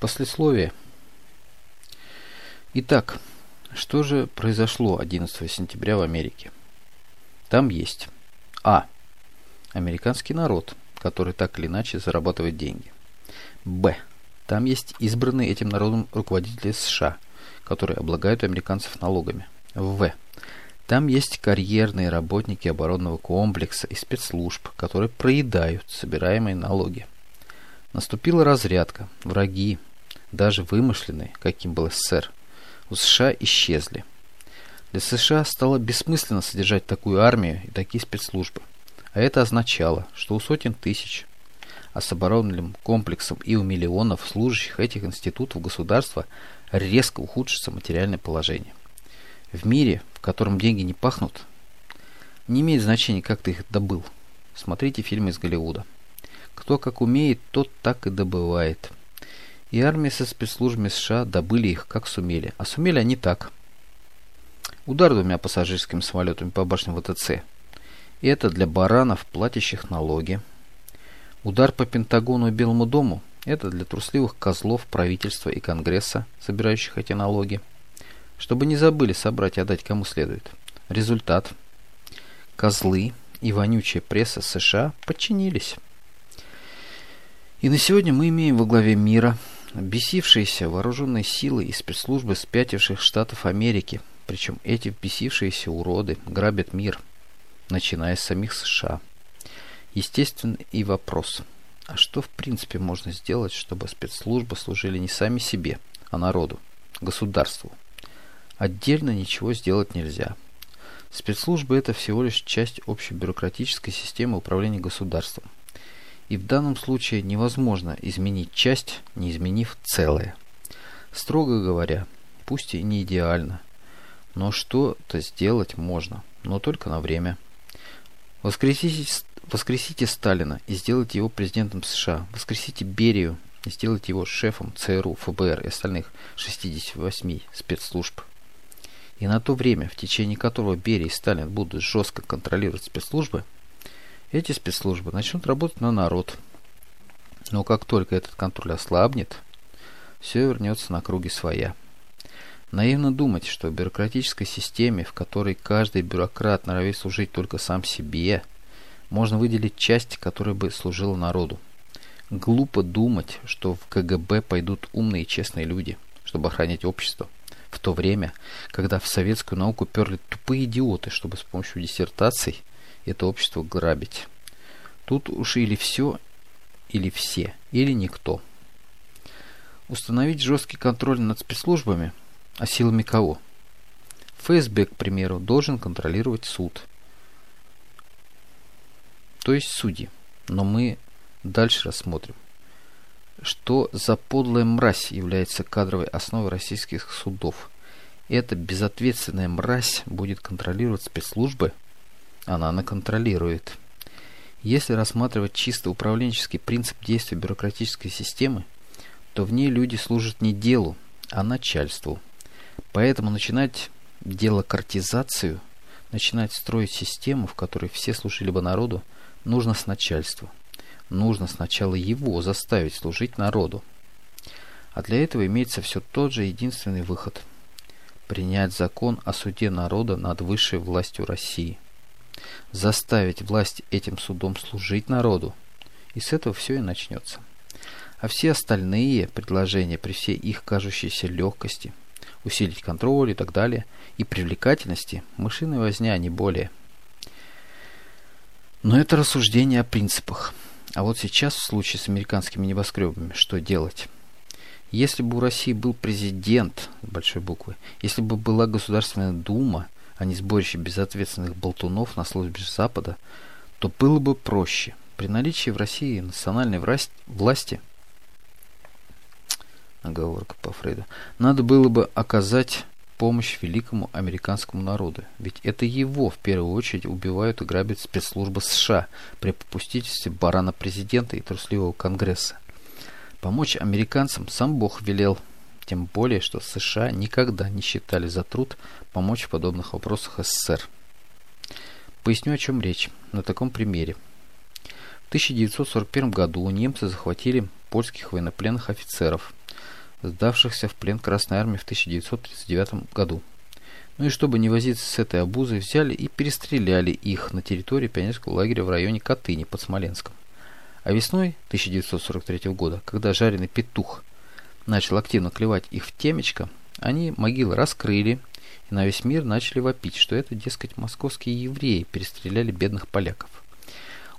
Послесловие. Итак, что же произошло 11 сентября в Америке? Там есть А. Американский народ, который так или иначе зарабатывает деньги. Б. Там есть избранные этим народом руководители США, которые облагают американцев налогами. В. Там есть карьерные работники оборонного комплекса и спецслужб, которые проедают собираемые налоги. Наступила разрядка. Враги, даже вымышленные, каким был СССР, у США исчезли. Для США стало бессмысленно содержать такую армию и такие спецслужбы. А это означало, что у сотен тысяч, а с оборонным комплексом и у миллионов служащих этих институтов государства резко ухудшится материальное положение. В мире, в котором деньги не пахнут, не имеет значения, как ты их добыл. Смотрите фильмы из Голливуда. Кто как умеет, тот так и добывает. И армия со спецслужбами США добыли их как сумели. А сумели они так. Удар двумя пассажирскими самолетами по башне ВТЦ. И это для баранов, платящих налоги. Удар по Пентагону и Белому дому – это для трусливых козлов правительства и Конгресса, собирающих эти налоги. Чтобы не забыли собрать и отдать кому следует. Результат – козлы и вонючая пресса США подчинились. И на сегодня мы имеем во главе мира бесившиеся вооруженные силы и спецслужбы спятивших штатов Америки. Причем эти бесившиеся уроды грабят мир, начиная с самих США. Естественно и вопрос, а что в принципе можно сделать, чтобы спецслужбы служили не сами себе, а народу, государству? Отдельно ничего сделать нельзя. Спецслужбы это всего лишь часть общей бюрократической системы управления государством – и в данном случае невозможно изменить часть, не изменив целое. Строго говоря, пусть и не идеально, но что-то сделать можно, но только на время. Воскресите, воскресите Сталина и сделайте его президентом США. Воскресите Берию и сделайте его шефом ЦРУ, ФБР и остальных 68 спецслужб. И на то время, в течение которого Берия и Сталин будут жестко контролировать спецслужбы, эти спецслужбы начнут работать на народ. Но как только этот контроль ослабнет, все вернется на круги своя. Наивно думать, что в бюрократической системе, в которой каждый бюрократ норовит служить только сам себе, можно выделить часть, которая бы служила народу. Глупо думать, что в КГБ пойдут умные и честные люди, чтобы охранять общество. В то время, когда в советскую науку перли тупые идиоты, чтобы с помощью диссертаций это общество грабить. Тут уж или все, или все, или никто. Установить жесткий контроль над спецслужбами, а силами кого? ФСБ, к примеру, должен контролировать суд. То есть судьи. Но мы дальше рассмотрим. Что за подлая мразь является кадровой основой российских судов? Эта безответственная мразь будет контролировать спецслужбы – она наконтролирует. Если рассматривать чисто управленческий принцип действия бюрократической системы, то в ней люди служат не делу, а начальству. Поэтому начинать делокартизацию, начинать строить систему, в которой все служили бы народу, нужно с начальства. Нужно сначала его заставить служить народу. А для этого имеется все тот же единственный выход – принять закон о суде народа над высшей властью России – заставить власть этим судом служить народу. И с этого все и начнется. А все остальные предложения при всей их кажущейся легкости, усилить контроль и так далее, и привлекательности, мышиной возня, а не более. Но это рассуждение о принципах. А вот сейчас, в случае с американскими небоскребами, что делать? Если бы у России был президент, большой буквы, если бы была Государственная Дума – а не сборище безответственных болтунов на службе Запада, то было бы проще. При наличии в России национальной власти, оговорка по Фрейду, надо было бы оказать помощь великому американскому народу. Ведь это его в первую очередь убивают и грабят спецслужбы США при попустительстве барана президента и трусливого конгресса. Помочь американцам сам Бог велел – тем более, что США никогда не считали за труд помочь в подобных вопросах СССР. Поясню, о чем речь на таком примере. В 1941 году немцы захватили польских военнопленных офицеров, сдавшихся в плен Красной Армии в 1939 году. Ну и чтобы не возиться с этой обузой, взяли и перестреляли их на территории пионерского лагеря в районе Катыни под Смоленском. А весной 1943 года, когда жареный петух начал активно клевать их в темечко, они могилы раскрыли и на весь мир начали вопить, что это, дескать, московские евреи перестреляли бедных поляков.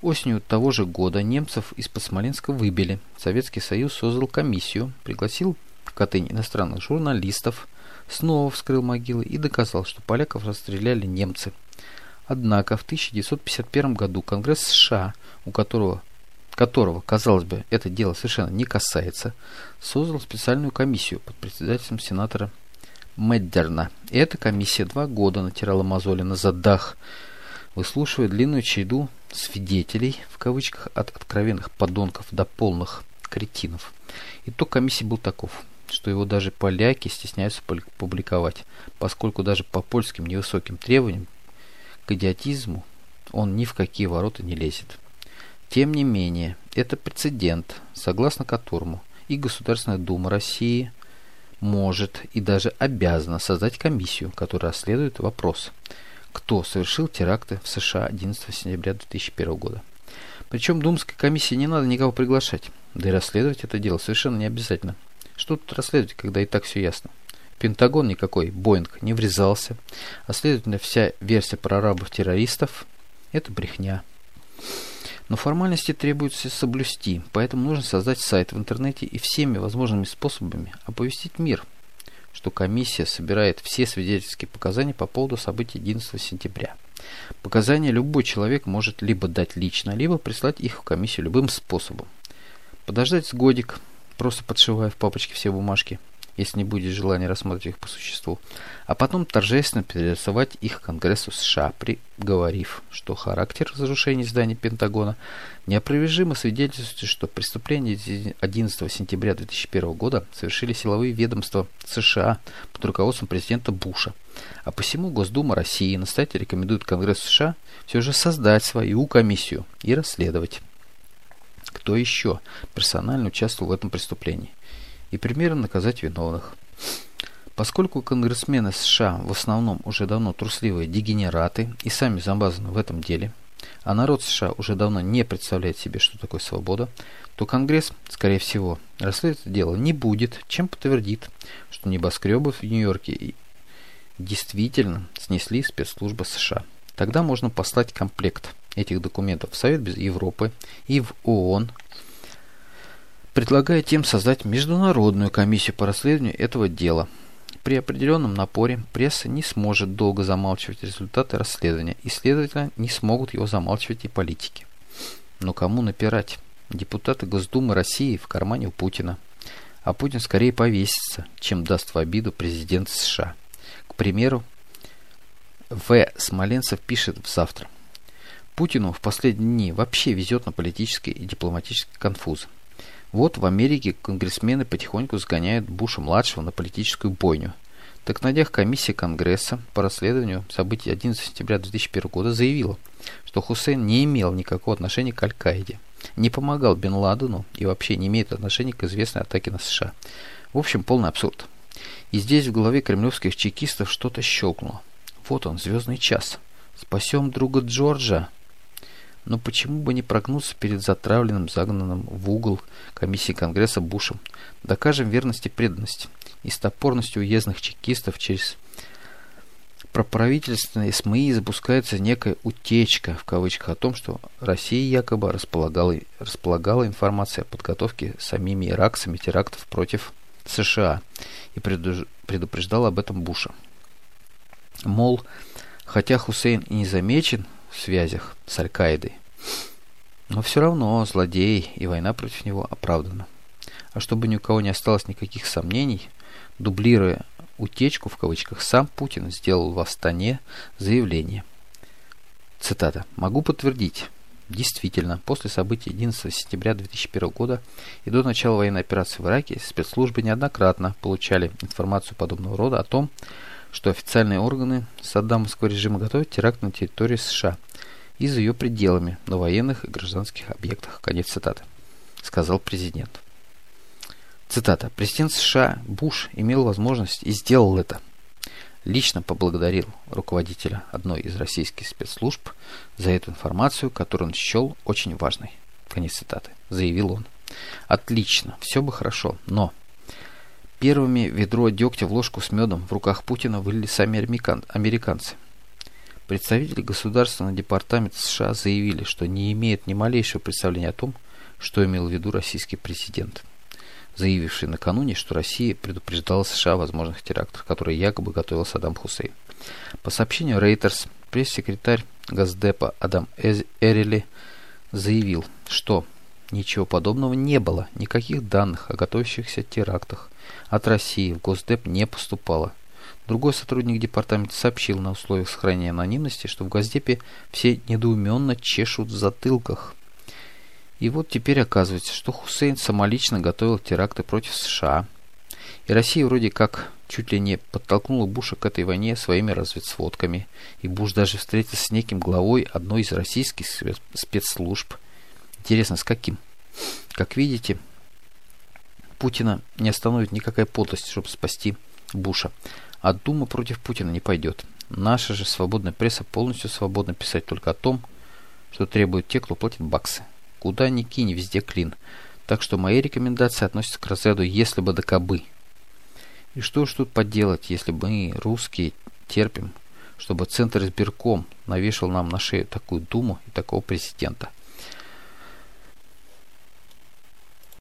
Осенью того же года немцев из-под Смоленска выбили. Советский Союз создал комиссию, пригласил в Катынь иностранных журналистов, снова вскрыл могилы и доказал, что поляков расстреляли немцы. Однако в 1951 году Конгресс США, у которого которого, казалось бы, это дело совершенно не касается, создал специальную комиссию под председательством сенатора Меддерна. И эта комиссия два года натирала мозоли на задах, выслушивая длинную череду свидетелей, в кавычках, от откровенных подонков до полных кретинов. Итог комиссии был таков, что его даже поляки стесняются публиковать, поскольку даже по польским невысоким требованиям к идиотизму он ни в какие ворота не лезет. Тем не менее, это прецедент, согласно которому и Государственная Дума России может и даже обязана создать комиссию, которая расследует вопрос, кто совершил теракты в США 11 сентября 2001 года. Причем Думской комиссии не надо никого приглашать, да и расследовать это дело совершенно не обязательно. Что тут расследовать, когда и так все ясно? Пентагон никакой, Боинг, не врезался, а следовательно вся версия про арабов-террористов – это брехня. Но формальности требуется соблюсти, поэтому нужно создать сайт в интернете и всеми возможными способами оповестить мир, что комиссия собирает все свидетельские показания по поводу событий 11 сентября. Показания любой человек может либо дать лично, либо прислать их в комиссию любым способом. Подождать с годик, просто подшивая в папочке все бумажки – если не будет желания рассматривать их по существу, а потом торжественно перерисовать их Конгрессу США, приговорив, что характер разрушений зданий Пентагона неопровержимо свидетельствует, что преступления 11 сентября 2001 года совершили силовые ведомства США под руководством президента Буша. А посему Госдума России настоятельно рекомендует Конгрессу США все же создать свою комиссию и расследовать кто еще персонально участвовал в этом преступлении и примерно наказать виновных. Поскольку конгрессмены США в основном уже давно трусливые дегенераты и сами замазаны в этом деле, а народ США уже давно не представляет себе, что такое свобода, то Конгресс, скорее всего, расследовать это дело не будет, чем подтвердит, что небоскребы в Нью-Йорке действительно снесли спецслужбы США. Тогда можно послать комплект этих документов в Совет Европы и в ООН предлагая тем создать международную комиссию по расследованию этого дела. При определенном напоре пресса не сможет долго замалчивать результаты расследования, и, следовательно, не смогут его замалчивать и политики. Но кому напирать? Депутаты Госдумы России в кармане у Путина. А Путин скорее повесится, чем даст в обиду президент США. К примеру, В. Смоленцев пишет в завтра. Путину в последние дни вообще везет на политические и дипломатические конфузы. Вот в Америке конгрессмены потихоньку сгоняют Буша-младшего на политическую бойню. Так на днях комиссия Конгресса по расследованию событий 11 сентября 2001 года заявила, что Хусейн не имел никакого отношения к Аль-Каиде, не помогал Бен Ладену и вообще не имеет отношения к известной атаке на США. В общем, полный абсурд. И здесь в голове кремлевских чекистов что-то щелкнуло. Вот он, звездный час. Спасем друга Джорджа. Но почему бы не прогнуться перед затравленным, загнанным в угол комиссии Конгресса Бушем? Докажем верность и преданность. И с топорностью уездных чекистов через проправительственные СМИ запускается некая «утечка» в кавычках о том, что Россия якобы располагала, располагала информацией о подготовке самими иракцами терактов против США и предупреждала об этом Буша. Мол, хотя Хусейн и не замечен связях с Аль-Каидой. Но все равно злодей и война против него оправдана. А чтобы ни у кого не осталось никаких сомнений, дублируя «утечку» в кавычках, сам Путин сделал в Астане заявление. Цитата. «Могу подтвердить, Действительно, после событий 11 сентября 2001 года и до начала военной операции в Ираке спецслужбы неоднократно получали информацию подобного рода о том, что официальные органы Саддамовского режима готовят теракт на территории США и за ее пределами на военных и гражданских объектах. Конец цитаты. Сказал президент. Цитата. Президент США Буш имел возможность и сделал это. Лично поблагодарил руководителя одной из российских спецслужб за эту информацию, которую он счел очень важной. Конец цитаты. Заявил он. Отлично, все бы хорошо, но первыми ведро дегтя в ложку с медом в руках Путина вылили сами американцы. Представители Государственного департамента США заявили, что не имеют ни малейшего представления о том, что имел в виду российский президент, заявивший накануне, что Россия предупреждала США о возможных терактах, которые якобы готовил Саддам Хусейн. По сообщению Reuters, пресс-секретарь Газдепа Адам Эрели заявил, что ничего подобного не было, никаких данных о готовящихся терактах от России в Госдеп не поступало. Другой сотрудник департамента сообщил на условиях сохранения анонимности, что в Госдепе все недоуменно чешут в затылках. И вот теперь оказывается, что Хусейн самолично готовил теракты против США. И Россия вроде как чуть ли не подтолкнула Буша к этой войне своими разведсводками. И Буш даже встретился с неким главой одной из российских спецслужб. Интересно, с каким? Как видите, Путина не остановит никакая подлость, чтобы спасти Буша. А Дума против Путина не пойдет. Наша же свободная пресса полностью свободна писать только о том, что требуют те, кто платит баксы. Куда ни кинь, везде клин. Так что мои рекомендации относятся к разряду «если бы да кабы». И что уж тут поделать, если мы, русские, терпим, чтобы Центр избирком навешал нам на шею такую думу и такого президента –